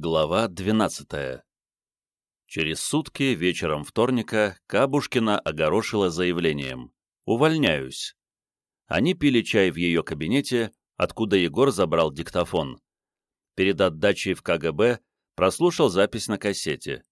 Глава 12 Через сутки, вечером вторника, Кабушкина огорошила заявлением «Увольняюсь». Они пили чай в ее кабинете, откуда Егор забрал диктофон. Перед отдачей в КГБ прослушал запись на кассете.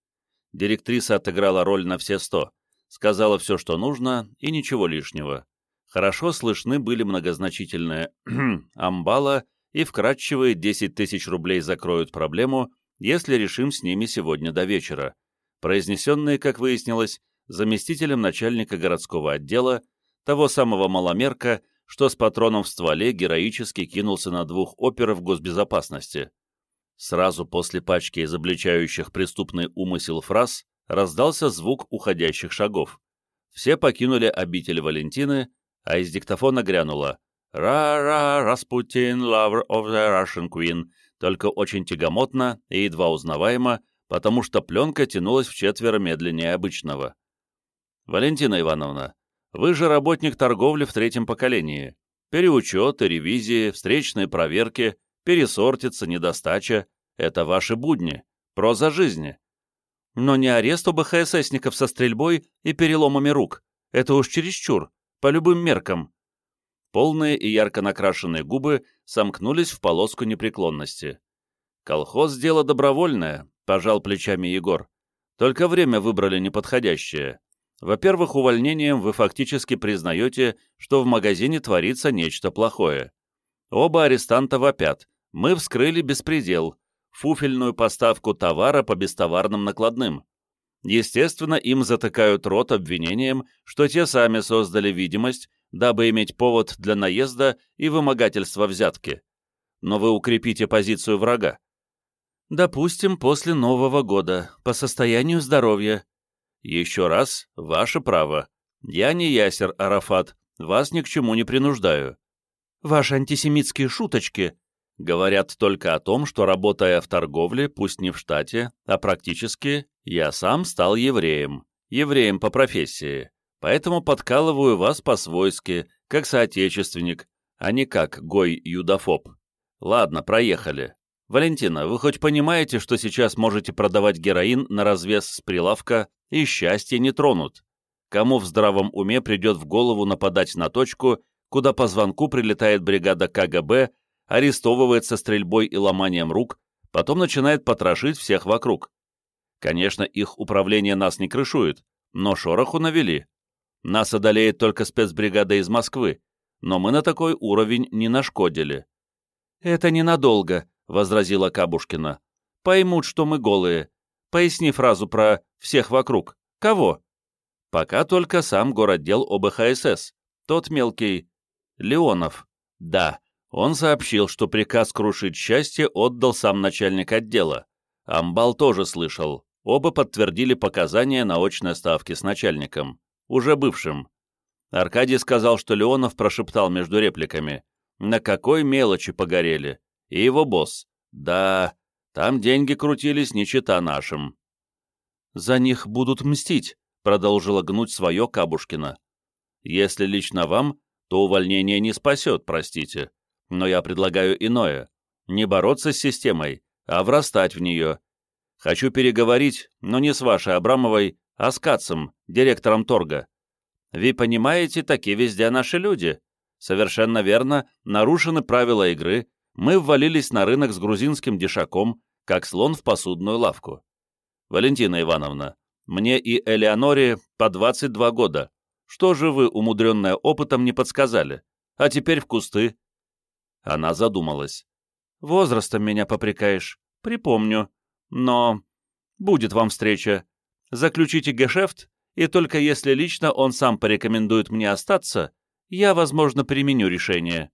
Директриса отыграла роль на все сто, сказала все, что нужно, и ничего лишнего. Хорошо слышны были многозначительные «амбала» и вкратчивые 10 тысяч рублей закроют проблему, если решим с ними сегодня до вечера, произнесенные, как выяснилось, заместителем начальника городского отдела, того самого маломерка, что с патроном в стволе героически кинулся на двух оперов госбезопасности. Сразу после пачки изобличающих преступный умысел фраз раздался звук уходящих шагов. Все покинули обитель Валентины, а из диктофона грянуло «Ра-ра, Распутин, lover of the Russian Queen», только очень тягомотно и едва узнаваемо, потому что пленка тянулась в четверо медленнее обычного. «Валентина Ивановна, вы же работник торговли в третьем поколении. Переучеты, ревизии, встречные проверки, пересортица, недостача — это ваши будни, проза жизни. Но не арест у БХССников со стрельбой и переломами рук. Это уж чересчур, по любым меркам. Полные и ярко накрашенные губы сомкнулись в полоску непреклонности. «Колхоз — дело добровольное», — пожал плечами Егор. «Только время выбрали неподходящее. Во-первых, увольнением вы фактически признаете, что в магазине творится нечто плохое. Оба арестанта вопят. Мы вскрыли беспредел, фуфельную поставку товара по бестоварным накладным. Естественно, им затыкают рот обвинением, что те сами создали видимость, дабы иметь повод для наезда и вымогательства взятки. Но вы укрепите позицию врага. Допустим, после Нового года, по состоянию здоровья. Еще раз, ваше право. Я не ясер Арафат, вас ни к чему не принуждаю. Ваши антисемитские шуточки говорят только о том, что, работая в торговле, пусть не в штате, а практически, я сам стал евреем. Евреем по профессии поэтому подкалываю вас по-свойски, как соотечественник, а не как гой-юдофоб. Ладно, проехали. Валентина, вы хоть понимаете, что сейчас можете продавать героин на развес с прилавка, и счастье не тронут? Кому в здравом уме придет в голову нападать на точку, куда по звонку прилетает бригада КГБ, арестовывается стрельбой и ломанием рук, потом начинает потрошить всех вокруг? Конечно, их управление нас не крышует, но шороху навели. Нас одолеет только спецбригада из Москвы, но мы на такой уровень не нашкодили». «Это ненадолго», — возразила Кабушкина. «Поймут, что мы голые. Поясни фразу про «всех вокруг». Кого?» «Пока только сам городдел ОБХСС. Тот мелкий... Леонов. Да, он сообщил, что приказ крушить счастье отдал сам начальник отдела. Амбал тоже слышал. Оба подтвердили показания на очной ставке с начальником уже бывшим. Аркадий сказал, что Леонов прошептал между репликами. На какой мелочи погорели? И его босс. Да, там деньги крутились не чита нашим. «За них будут мстить», — продолжила гнуть свое Кабушкина. «Если лично вам, то увольнение не спасет, простите. Но я предлагаю иное. Не бороться с системой, а врастать в нее. Хочу переговорить, но не с вашей Абрамовой, а с Кацем, директором торга. Вы понимаете, такие везде наши люди. Совершенно верно, нарушены правила игры, мы ввалились на рынок с грузинским дешаком, как слон в посудную лавку. Валентина Ивановна, мне и Элеоноре по 22 года. Что же вы, умудренная опытом, не подсказали? А теперь в кусты. Она задумалась. Возрастом меня попрекаешь. Припомню. Но будет вам встреча заключите гешефт, и только если лично он сам порекомендует мне остаться, я, возможно, применю решение.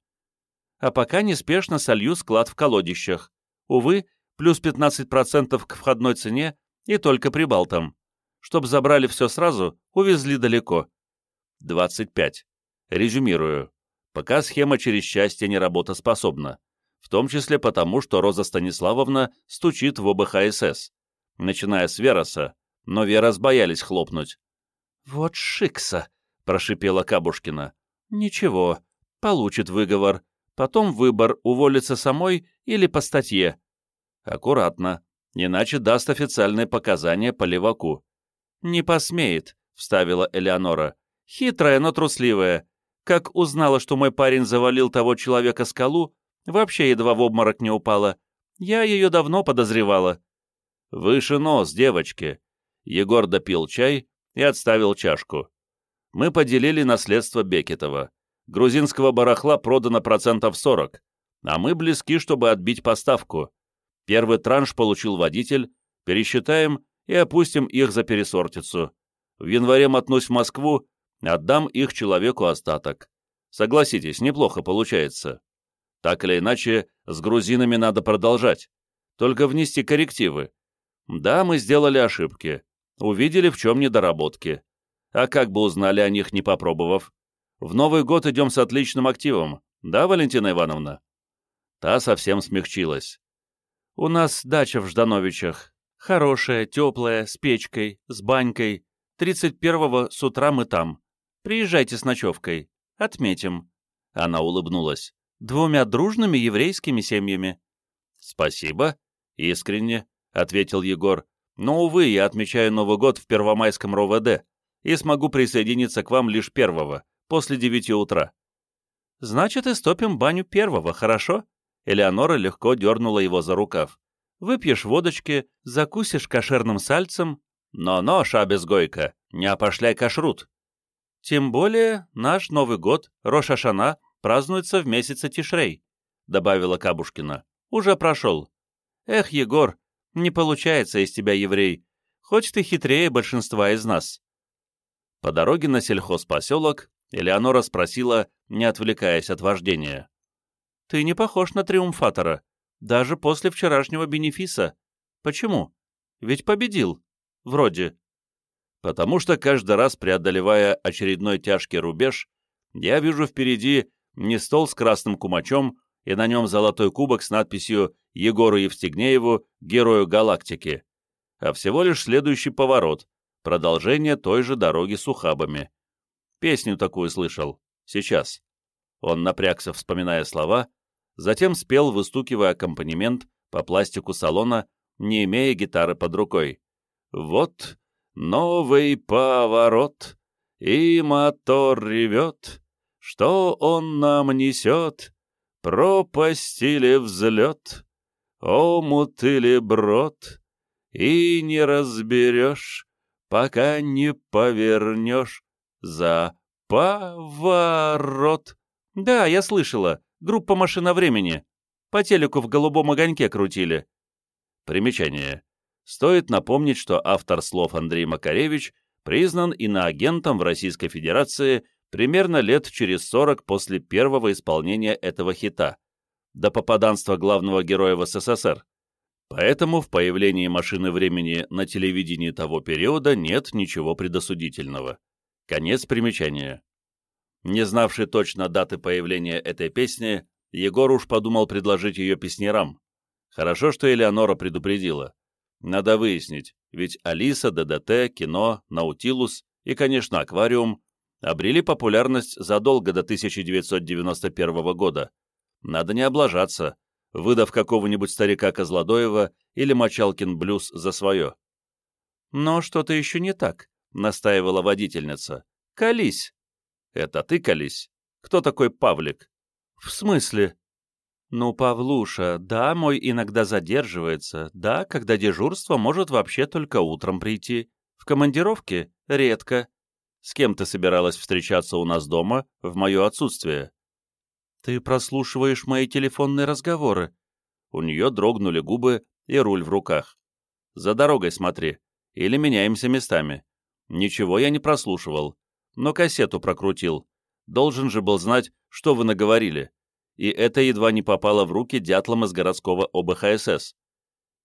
А пока неспешно солью склад в колодищах. Увы, плюс 15% к входной цене и только прибалтам. Чтоб забрали все сразу, увезли далеко. 25. Резюмирую. Пока схема через счастье не работоспособна. В том числе потому, что Роза Станиславовна стучит в ОБХСС. Начиная с Вероса, но Вера боялись хлопнуть. «Вот шикса!» — прошипела Кабушкина. «Ничего, получит выговор. Потом выбор, уволиться самой или по статье». «Аккуратно. иначе даст официальные показания по леваку». «Не посмеет», — вставила Элеонора. «Хитрая, но трусливая. Как узнала, что мой парень завалил того человека скалу, вообще едва в обморок не упала. Я ее давно подозревала». «Выше нос, девочки!» Егор допил чай и отставил чашку. «Мы поделили наследство Бекетова. Грузинского барахла продано процентов 40, а мы близки, чтобы отбить поставку. Первый транш получил водитель, пересчитаем и опустим их за пересортицу. В январе мотнусь в Москву, отдам их человеку остаток. Согласитесь, неплохо получается. Так или иначе, с грузинами надо продолжать. Только внести коррективы, да, мы сделали ошибки. Увидели, в чем недоработки. А как бы узнали о них, не попробовав? В Новый год идем с отличным активом. Да, Валентина Ивановна?» Та совсем смягчилась. «У нас дача в Ждановичах. Хорошая, теплая, с печкой, с банькой. 31-го с утра мы там. Приезжайте с ночевкой. Отметим». Она улыбнулась. «Двумя дружными еврейскими семьями». «Спасибо. Искренне. — ответил Егор. «Но, увы, я отмечаю Новый год в Первомайском РОВД и смогу присоединиться к вам лишь первого, после девяти утра». «Значит, истопим баню первого, хорошо?» Элеонора легко дернула его за рукав. «Выпьешь водочки, закусишь кошерным сальцем». «Но-но, шабезгойка, не опошляй кашрут». «Тем более наш Новый год, Рошашана, празднуется в месяце Тишрей», — добавила Кабушкина. «Уже прошел». «Эх, Егор, не получается из тебя еврей, хоть ты хитрее большинства из нас». По дороге на сельхозпоселок Элеонора спросила, не отвлекаясь от вождения. «Ты не похож на триумфатора, даже после вчерашнего бенефиса. Почему? Ведь победил. Вроде». «Потому что каждый раз, преодолевая очередной тяжкий рубеж, я вижу впереди не стол с красным кумачом и на нем золотой кубок с надписью Егору Евстигнееву, герою галактики, а всего лишь следующий поворот, продолжение той же дороги с ухабами. Песню такую слышал. Сейчас. Он напрягся, вспоминая слова, затем спел, выстукивая аккомпанемент по пластику салона, не имея гитары под рукой. «Вот новый поворот, и мотор ревет, что он нам несет, пропасть или взлет, омут или брод, и не разберешь, пока не повернешь за поворот. Да, я слышала, группа «Машина времени». По телеку в голубом огоньке крутили. Примечание. Стоит напомнить, что автор слов Андрей Макаревич признан иноагентом в Российской Федерации примерно лет через 40 после первого исполнения этого хита до попаданства главного героя в СССР. Поэтому в появлении машины времени на телевидении того периода нет ничего предосудительного. Конец примечания. Не знавший точно даты появления этой песни, Егор уж подумал предложить ее песнярам. Хорошо, что Элеонора предупредила. Надо выяснить, ведь Алиса, ДДТ, кино, Наутилус и, конечно, аквариум обрели популярность задолго до 1991 года, надо не облажаться, выдав какого-нибудь старика Козлодоева или Мочалкин блюз за свое. «Но что-то еще не так», — настаивала водительница. «Колись». «Это ты колись? Кто такой Павлик?» «В смысле?» «Ну, Павлуша, да, мой иногда задерживается, да, когда дежурство может вообще только утром прийти. В командировке — редко. С кем ты собиралась встречаться у нас дома в мое отсутствие?» «Ты прослушиваешь мои телефонные разговоры». У нее дрогнули губы и руль в руках. «За дорогой смотри. Или меняемся местами. Ничего я не прослушивал, но кассету прокрутил. Должен же был знать, что вы наговорили. И это едва не попало в руки дятлам из городского ОБХСС».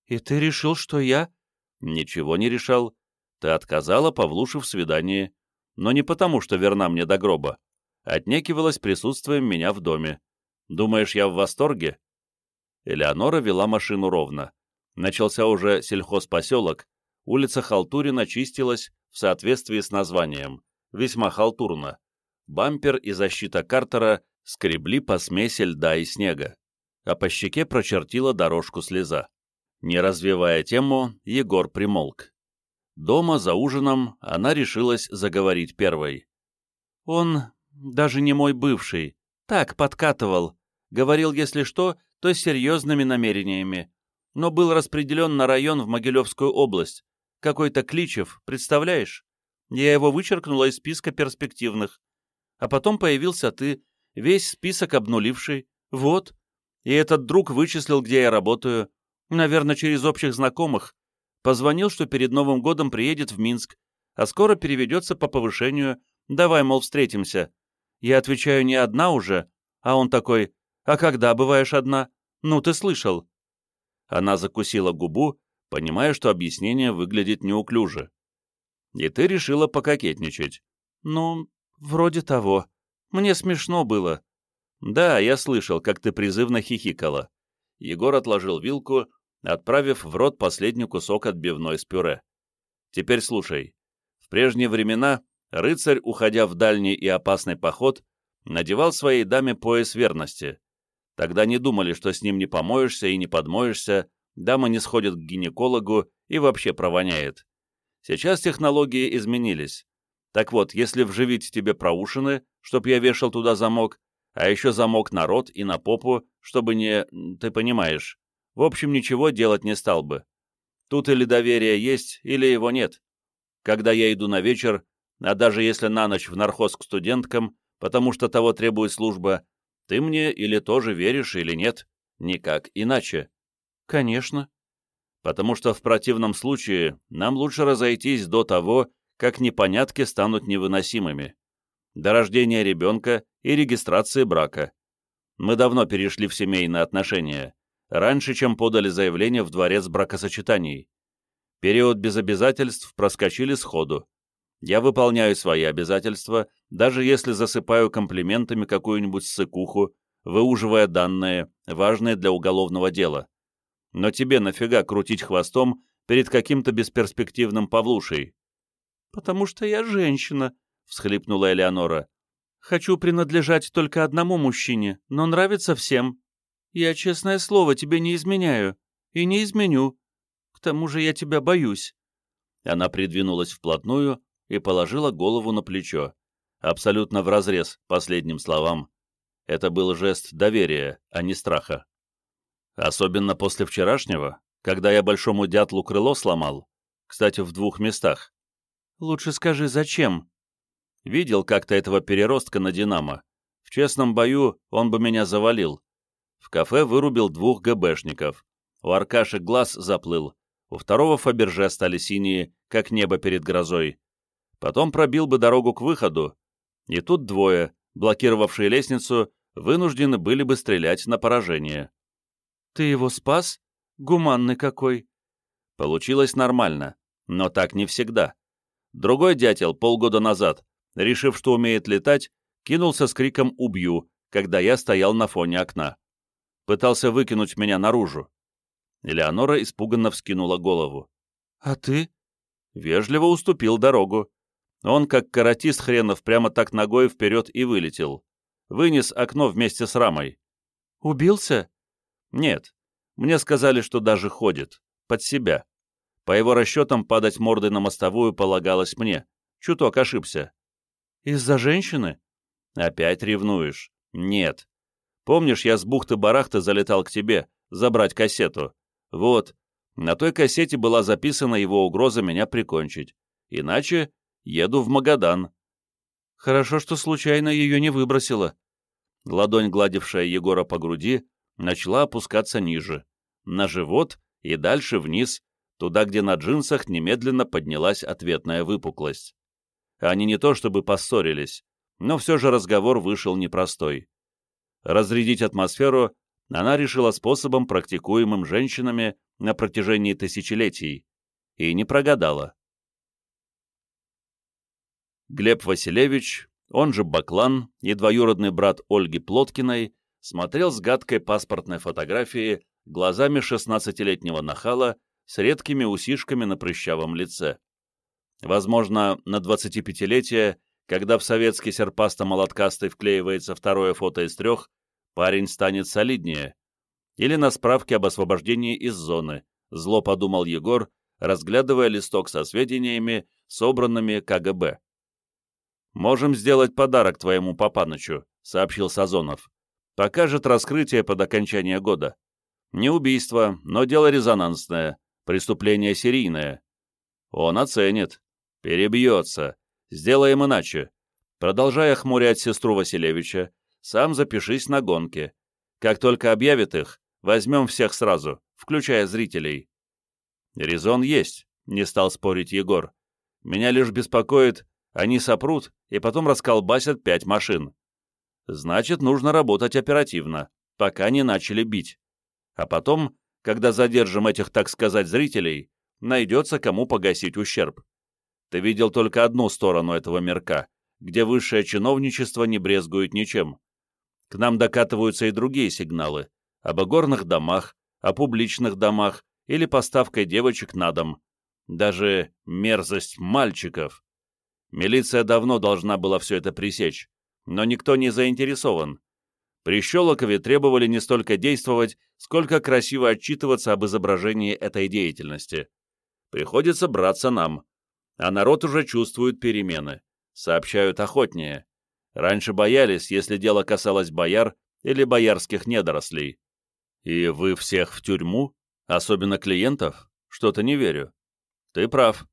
«И ты решил, что я...» «Ничего не решал. Ты отказала Павлуше в свидании. Но не потому, что верна мне до гроба отнекивалась присутствием меня в доме. Думаешь, я в восторге?» Элеонора вела машину ровно. Начался уже сельхозпоселок, улица Халтурина чистилась в соответствии с названием, весьма халтурно. Бампер и защита картера скребли по смеси льда и снега, а по щеке прочертила дорожку слеза. Не развивая тему, Егор примолк. Дома, за ужином, она решилась заговорить первой. «Он даже не мой бывший. Так, подкатывал. Говорил, если что, то с серьезными намерениями. Но был распределен на район в Могилевскую область. Какой-то Кличев, представляешь? Я его вычеркнула из списка перспективных. А потом появился ты, весь список обнуливший. Вот. И этот друг вычислил, где я работаю. Наверное, через общих знакомых. Позвонил, что перед Новым годом приедет в Минск, а скоро переведется по повышению. Давай, мол, встретимся. Я отвечаю, не одна уже. А он такой, а когда бываешь одна? Ну, ты слышал. Она закусила губу, понимая, что объяснение выглядит неуклюже. И ты решила пококетничать. Ну, вроде того. Мне смешно было. Да, я слышал, как ты призывно хихикала. Егор отложил вилку отправив в рот последний кусок отбивной с пюре. «Теперь слушай. В прежние времена рыцарь, уходя в дальний и опасный поход, надевал своей даме пояс верности. Тогда не думали, что с ним не помоешься и не подмоешься, дама не сходит к гинекологу и вообще провоняет. Сейчас технологии изменились. Так вот, если вживить тебе проушины, чтоб я вешал туда замок, а еще замок на рот и на попу, чтобы не... ты понимаешь. В общем, ничего делать не стал бы. Тут или доверие есть, или его нет. Когда я иду на вечер, а даже если на ночь в нархоз к студенткам, потому что того требует служба, ты мне или тоже веришь, или нет. Никак иначе. Конечно. Потому что в противном случае нам лучше разойтись до того, как непонятки станут невыносимыми. До рождения ребенка и регистрации брака. Мы давно перешли в семейные отношения раньше, чем подали заявление в дворец бракосочетаний. Период без обязательств проскочили сходу. Я выполняю свои обязательства, даже если засыпаю комплиментами какую-нибудь ссыкуху, выуживая данные, важные для уголовного дела. Но тебе нафига крутить хвостом перед каким-то бесперспективным Павлушей? «Потому что я женщина», — всхлипнула Элеонора. «Хочу принадлежать только одному мужчине, но нравится всем. Я, честное слово, тебе не изменяю. И не изменю. К тому же я тебя боюсь». Она придвинулась вплотную и положила голову на плечо, абсолютно вразрез последним словам. Это был жест доверия, а не страха. Особенно после вчерашнего, когда я большому дятлу крыло сломал, кстати, в двух местах. Лучше скажи, зачем? Видел как-то этого переростка на «Динамо». В честном бою он бы меня завалил. В кафе вырубил двух ГБшников. У Аркаши глаз заплыл, у второго Фаберже стали синие, как небо перед грозой. Потом пробил бы дорогу к выходу. И тут двое, блокировавшие лестницу, вынуждены были бы стрелять на поражение. «Ты его спас? Гуманный какой!» Получилось нормально, но так не всегда. Другой дятел полгода назад, решив, что умеет летать, кинулся с криком «Убью!», когда я стоял на фоне окна пытался выкинуть меня наружу. Элеонора испуганно вскинула голову. «А ты?» Вежливо уступил дорогу. Он, как каратист хренов, прямо так ногой вперед и вылетел. Вынес окно вместе с рамой. «Убился?» «Нет. Мне сказали, что даже ходит. Под себя. По его расчетам, падать мордой на мостовую полагалось мне. Чуток ошибся». «Из-за женщины?» «Опять ревнуешь?» «Нет. Помнишь, я с бухты-барахты залетал к тебе, забрать кассету? Вот, на той кассете была записана его угроза меня прикончить. Иначе еду в Магадан. Хорошо, что случайно ее не выбросила. Ладонь, гладившая Егора по груди, начала опускаться ниже, на живот и дальше вниз, туда, где на джинсах немедленно поднялась ответная выпуклость. Они не то чтобы поссорились, но все же разговор вышел непростой разрядить атмосферу она решила способом, практикуемым женщинами на протяжении тысячелетий, и не прогадала. Глеб Василевич, он же Баклан и двоюродный брат Ольги Плоткиной, смотрел с гадкой паспортной фотографии глазами 16-летнего нахала с редкими усишками на прыщавом лице. Возможно, на 25-летие когда в советский серпасто-молоткастый вклеивается второе фото из трех, парень станет солиднее. Или на справке об освобождении из зоны, — зло подумал Егор, разглядывая листок со сведениями, собранными КГБ. «Можем сделать подарок твоему Папанычу», — сообщил Сазонов. «Покажет раскрытие под окончание года. Не убийство, но дело резонансное, преступление серийное. Он оценит. Перебьется. Сделаем иначе. Продолжая хмурять сестру Василевича, сам запишись на гонки. Как только объявит их, возьмем всех сразу, включая зрителей. Резон есть, не стал спорить Егор. Меня лишь беспокоит, они сопрут и потом расколбасят пять машин. Значит, нужно работать оперативно, пока не начали бить. А потом, когда задержим этих, так сказать, зрителей, найдется кому погасить ущерб. Ты видел только одну сторону этого мирка, где высшее чиновничество не брезгует ничем. К нам докатываются и другие сигналы об игорных домах, о публичных домах или поставкой девочек на дом. Даже мерзость мальчиков. Милиция давно должна была все это пресечь, но никто не заинтересован. При Щелокове требовали не столько действовать, сколько красиво отчитываться об изображении этой деятельности. Приходится браться нам. А народ уже чувствует перемены. Сообщают охотнее. Раньше боялись, если дело касалось бояр или боярских недорослей. И вы всех в тюрьму? Особенно клиентов? Что-то не верю. Ты прав.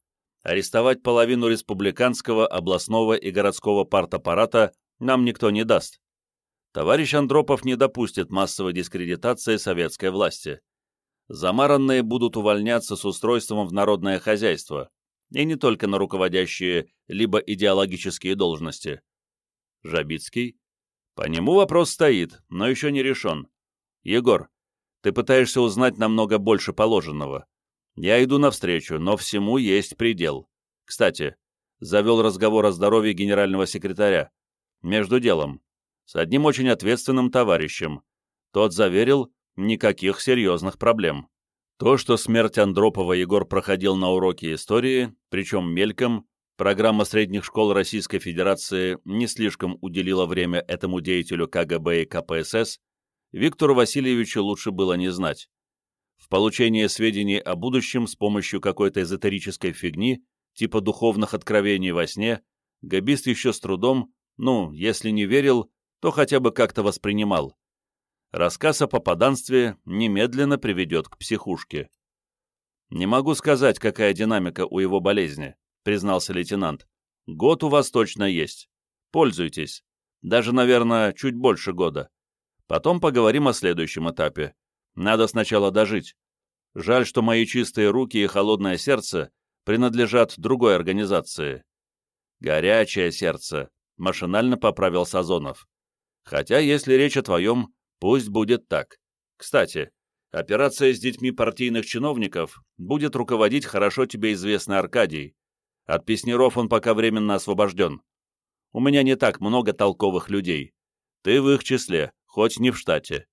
Арестовать половину республиканского, областного и городского партаппарата нам никто не даст товарищ Андропов не допустит массовой дискредитации советской власти. Замаранные будут увольняться с устройством в народное хозяйство, и не только на руководящие либо идеологические должности. Жабицкий? По нему вопрос стоит, но еще не решен. Егор, ты пытаешься узнать намного больше положенного. Я иду навстречу, но всему есть предел. Кстати, завел разговор о здоровье генерального секретаря. Между делом с одним очень ответственным товарищем. Тот заверил, никаких серьезных проблем. То, что смерть Андропова Егор проходил на уроке истории, причем мельком, программа средних школ Российской Федерации не слишком уделила время этому деятелю КГБ и КПСС, Виктору Васильевичу лучше было не знать. В получении сведений о будущем с помощью какой-то эзотерической фигни, типа духовных откровений во сне, габист еще с трудом, ну, если не верил, то хотя бы как-то воспринимал. Рассказ о попаданстве немедленно приведет к психушке. «Не могу сказать, какая динамика у его болезни», — признался лейтенант. «Год у вас точно есть. Пользуйтесь. Даже, наверное, чуть больше года. Потом поговорим о следующем этапе. Надо сначала дожить. Жаль, что мои чистые руки и холодное сердце принадлежат другой организации». «Горячее сердце», — машинально поправил Сазонов. Хотя, если речь о твоем, пусть будет так. Кстати, операция с детьми партийных чиновников будет руководить хорошо тебе известный Аркадий. От песнеров он пока временно освобожден. У меня не так много толковых людей. Ты в их числе, хоть не в штате.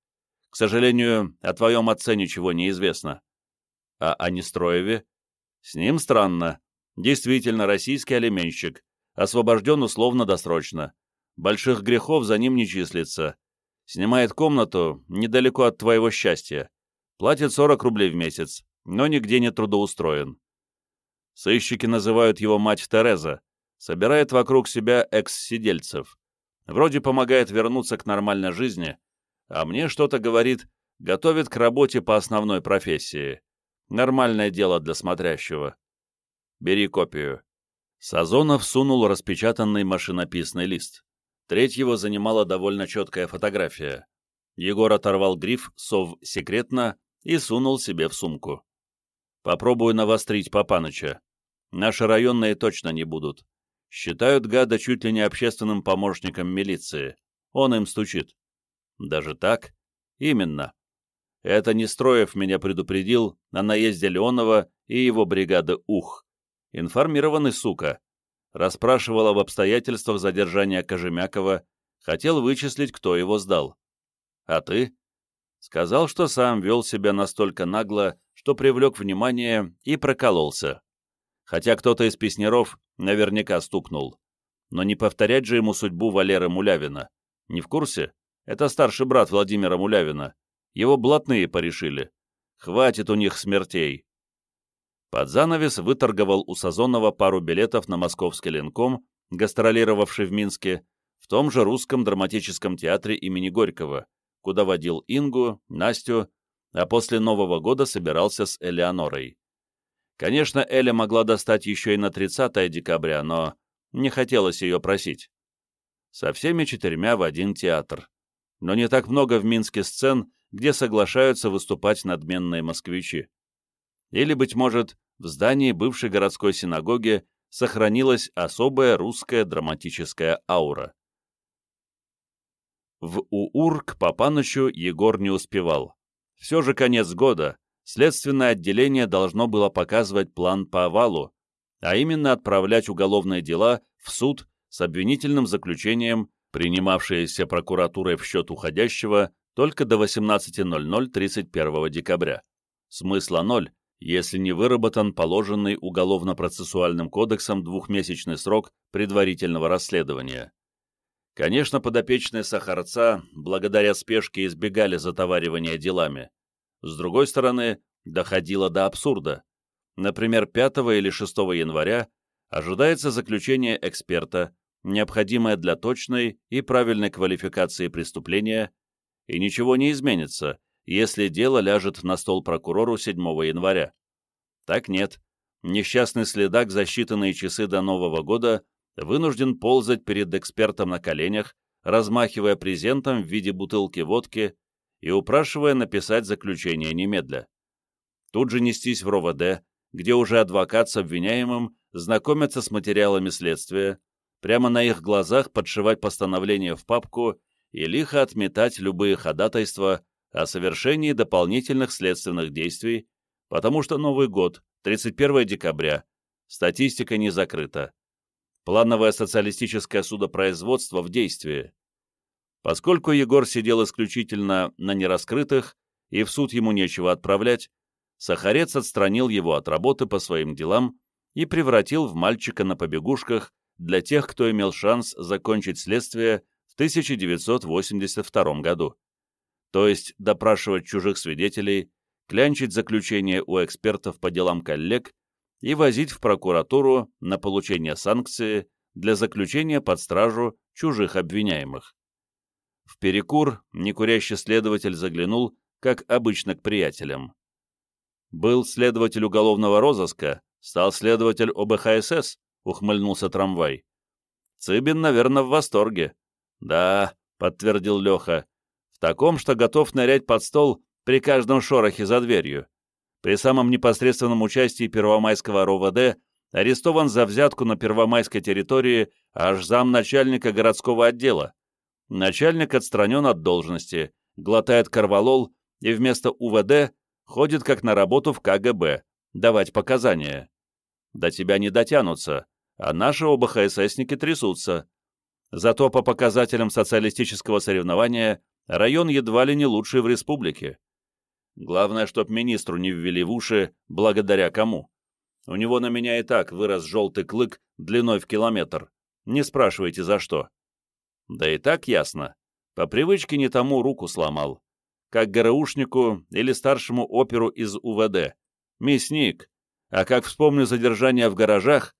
К сожалению, о твоем отце ничего не известно. А о Нестроеве? С ним странно. Действительно, российский алименщик. Освобожден условно-досрочно. Больших грехов за ним не числится. Снимает комнату недалеко от твоего счастья. Платит 40 рублей в месяц, но нигде не трудоустроен. Сыщики называют его мать Тереза. Собирает вокруг себя экс-сидельцев. Вроде помогает вернуться к нормальной жизни, а мне что-то говорит, готовит к работе по основной профессии. Нормальное дело для смотрящего. Бери копию. Сазонов сунул распечатанный машинописный лист. Третьего занимала довольно четкая фотография. Егор оторвал гриф «Сов секретно» и сунул себе в сумку. «Попробую навострить Папаныча. Наши районные точно не будут. Считают гада чуть ли не общественным помощником милиции. Он им стучит». «Даже так?» «Именно. Это Нестроев меня предупредил на наезде Леонова и его бригады УХ. Информированный сука расспрашивал об обстоятельствах задержания Кожемякова, хотел вычислить, кто его сдал. А ты? Сказал, что сам вел себя настолько нагло, что привлек внимание и прокололся. Хотя кто-то из песнеров наверняка стукнул. Но не повторять же ему судьбу Валеры Мулявина. Не в курсе? Это старший брат Владимира Мулявина. Его блатные порешили. Хватит у них смертей. Под занавес выторговал у Сазонова пару билетов на московский линком, гастролировавший в Минске, в том же русском драматическом театре имени Горького, куда водил Ингу, Настю, а после Нового года собирался с Элеонорой. Конечно, Эля могла достать еще и на 30 декабря, но не хотелось ее просить. Со всеми четырьмя в один театр. Но не так много в Минске сцен, где соглашаются выступать надменные москвичи. Или, быть может, в здании бывшей городской синагоги сохранилась особая русская драматическая аура. В УУР к Папанычу Егор не успевал. Все же конец года, следственное отделение должно было показывать план по овалу, а именно отправлять уголовные дела в суд с обвинительным заключением, принимавшееся прокуратурой в счет уходящего только до 18.00 31 декабря. Смысла ноль, если не выработан положенный Уголовно-процессуальным кодексом двухмесячный срок предварительного расследования. Конечно, подопечные Сахарца благодаря спешке избегали затоваривания делами. С другой стороны, доходило до абсурда. Например, 5 или 6 января ожидается заключение эксперта, необходимое для точной и правильной квалификации преступления, и ничего не изменится, если дело ляжет на стол прокурору 7 января. Так нет. Несчастный следак за считанные часы до Нового года вынужден ползать перед экспертом на коленях, размахивая презентом в виде бутылки водки и упрашивая написать заключение немедля. Тут же нестись в РОВД, где уже адвокат с обвиняемым знакомится с материалами следствия, прямо на их глазах подшивать постановление в папку и лихо отметать любые ходатайства о совершении дополнительных следственных действий, потому что Новый год, 31 декабря, статистика не закрыта. Плановое социалистическое судопроизводство в действии. Поскольку Егор сидел исключительно на нераскрытых, и в суд ему нечего отправлять, Сахарец отстранил его от работы по своим делам и превратил в мальчика на побегушках для тех, кто имел шанс закончить следствие в 1982 году. То есть допрашивать чужих свидетелей, клянчить заключение у экспертов по делам коллег и возить в прокуратуру на получение санкции для заключения под стражу чужих обвиняемых. В перекур некурящий следователь заглянул, как обычно, к приятелям. «Был следователь уголовного розыска, стал следователь ОБХСС», — ухмыльнулся трамвай. «Цыбин, наверное, в восторге». «Да», — подтвердил Леха, — «в таком, что готов нырять под стол при каждом шорохе за дверью. При самом непосредственном участии Первомайского РОВД арестован за взятку на Первомайской территории аж замначальника городского отдела. Начальник отстранен от должности, глотает корвалол и вместо УВД ходит как на работу в КГБ, давать показания. До тебя не дотянутся, а наши оба ХССники трясутся. Зато по показателям социалистического соревнования район едва ли не лучший в республике. Главное, чтоб министру не ввели в уши, благодаря кому. У него на меня и так вырос желтый клык длиной в километр. Не спрашивайте, за что. Да и так ясно. По привычке не тому руку сломал как ГРУшнику или старшему оперу из УВД. Мясник. А как вспомню задержание в гаражах...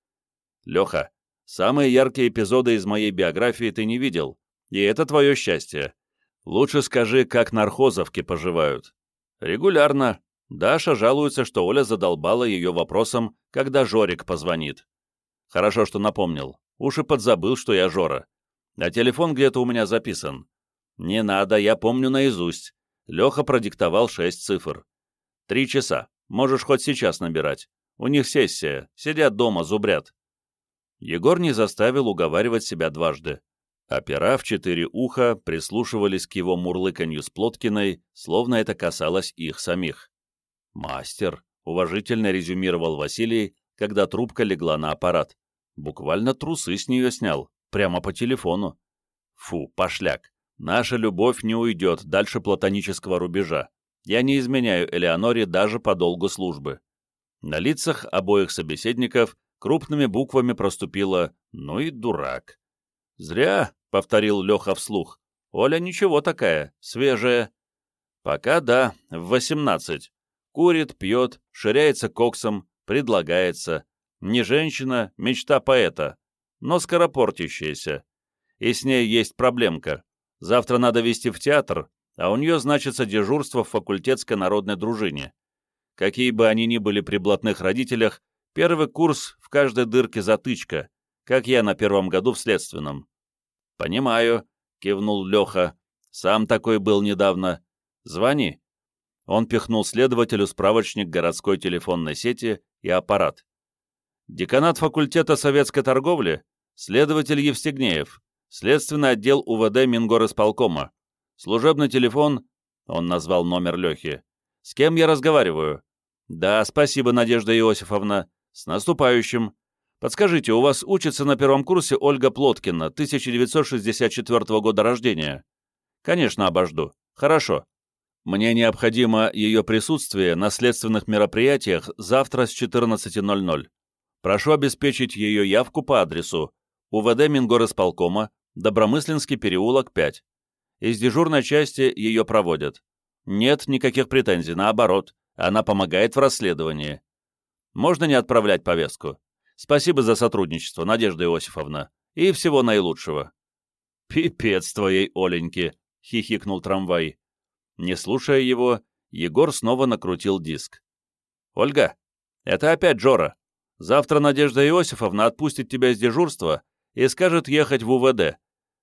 Леха, самые яркие эпизоды из моей биографии ты не видел, и это твое счастье. Лучше скажи, как нархозовки поживают. Регулярно. Даша жалуется, что Оля задолбала ее вопросом, когда Жорик позвонит. Хорошо, что напомнил. Уж и подзабыл, что я Жора. А телефон где-то у меня записан. Не надо, я помню наизусть. Леха продиктовал шесть цифр. «Три часа. Можешь хоть сейчас набирать. У них сессия. Сидят дома, зубрят». Егор не заставил уговаривать себя дважды. Опера в четыре уха прислушивались к его мурлыканью с Плоткиной, словно это касалось их самих. «Мастер», — уважительно резюмировал Василий, когда трубка легла на аппарат. Буквально трусы с нее снял, прямо по телефону. Фу, пошляк. Наша любовь не уйдет дальше платонического рубежа. Я не изменяю Элеоноре даже по долгу службы. На лицах обоих собеседников крупными буквами проступило «ну и дурак». «Зря», — повторил Леха вслух, — «Оля ничего такая, свежая». «Пока да, в восемнадцать. Курит, пьет, ширяется коксом, предлагается. Не женщина, мечта поэта, но скоропортящаяся. И с ней есть проблемка. Завтра надо везти в театр, а у нее значится дежурство в факультетской народной дружине. Какие бы они ни были при блатных родителях, первый курс в каждой дырке затычка, как я на первом году в следственном. «Понимаю», — кивнул Леха. «Сам такой был недавно. Звони». Он пихнул следователю справочник городской телефонной сети и аппарат. «Деканат факультета советской торговли, следователь Евстигнеев, следственный отдел УВД Мингорисполкома, служебный телефон...» Он назвал номер Лехи. «С кем я разговариваю?» «Да, спасибо, Надежда Иосифовна. С наступающим. Подскажите, у вас учится на первом курсе Ольга Плоткина, 1964 года рождения?» «Конечно, обожду. Хорошо. Мне необходимо ее присутствие на следственных мероприятиях завтра с 14.00. Прошу обеспечить ее явку по адресу УВД Мингорисполкома, Добромысленский переулок, 5. Из дежурной части ее проводят. Нет никаких претензий, наоборот, она помогает в расследовании. Можно не отправлять повестку. Спасибо за сотрудничество, Надежда Иосифовна, и всего наилучшего. «Пипец твоей Оленьки!» — хихикнул трамвай. Не слушая его, Егор снова накрутил диск. «Ольга, это опять Джора. Завтра Надежда Иосифовна отпустит тебя из дежурства и скажет ехать в УВД.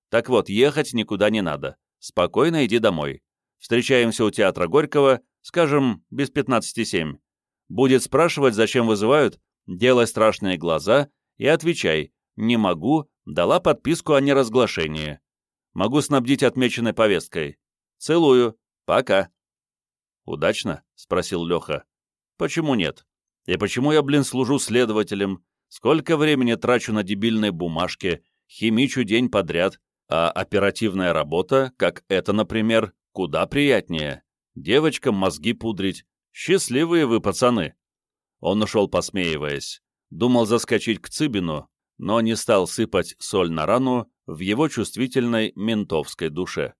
Так вот, ехать никуда не надо. Спокойно иди домой. Встречаемся у театра Горького, скажем, без пятнадцати семь. Будет спрашивать, зачем вызывают, делай страшные глаза и отвечай «Не могу», дала подписку о неразглашении. Могу снабдить отмеченной повесткой. Целую. Пока. «Удачно?» — спросил Леха. «Почему нет? И почему я, блин, служу следователем? Сколько времени трачу на дебильные бумажки, химичу день подряд, а оперативная работа, как это, например, куда приятнее. Девочкам мозги пудрить. Счастливые вы, пацаны!» Он ушел, посмеиваясь. Думал заскочить к Цыбину, но не стал сыпать соль на рану в его чувствительной ментовской душе.